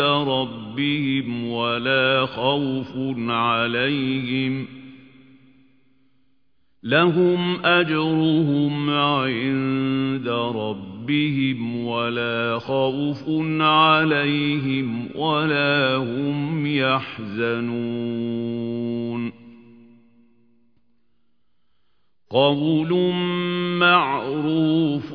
رَبِّهِمْ وَلَا خَوْفٌ عَلَيْهِمْ. لهم أجرهم عند ربهم ولا خوف عليهم ولا هم يحزنون. قول معروف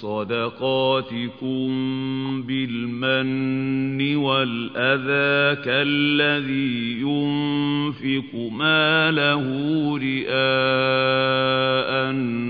صدقاتكم بالمن والأذى كالذي ينفق ماله رئاء الناس